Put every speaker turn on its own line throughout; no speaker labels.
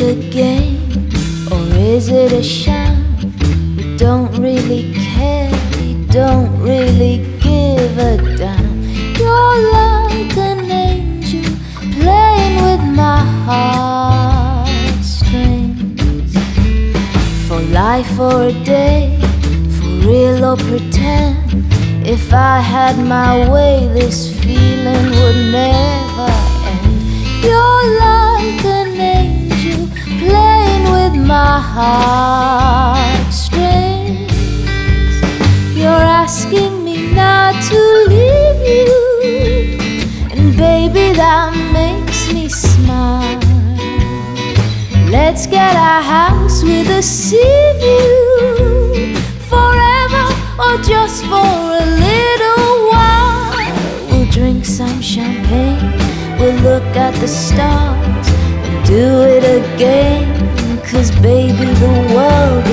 it a game or is it a sham? You don't really care, you don't really give a damn. You're like an angel playing with my heartstrings for life or a day, for real or pretend. If I had my way, this feeling would never. Heartstrings. You're asking me not to leave you, and baby, that makes me smile. Let's get a house with a sea view forever or just for a little while. We'll drink some champagne, we'll look at the stars and do it again. Cause baby, the world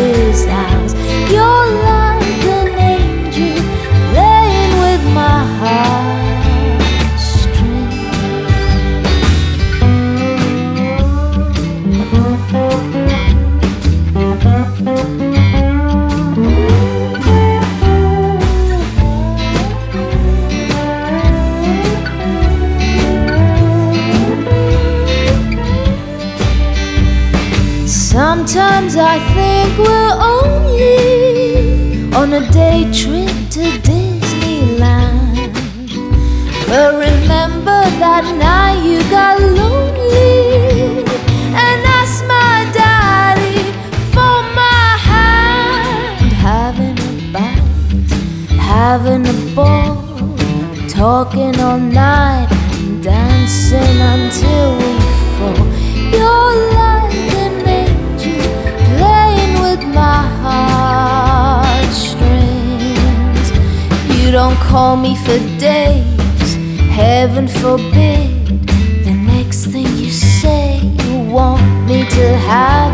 Sometimes I think we're only on a day trip to Disneyland. But remember that night you got lonely and asked my daddy for my hand. Having a having a ball, talking all night and dancing until we fall. Don't call me for days, heaven forbid. The next thing you say, you want me to have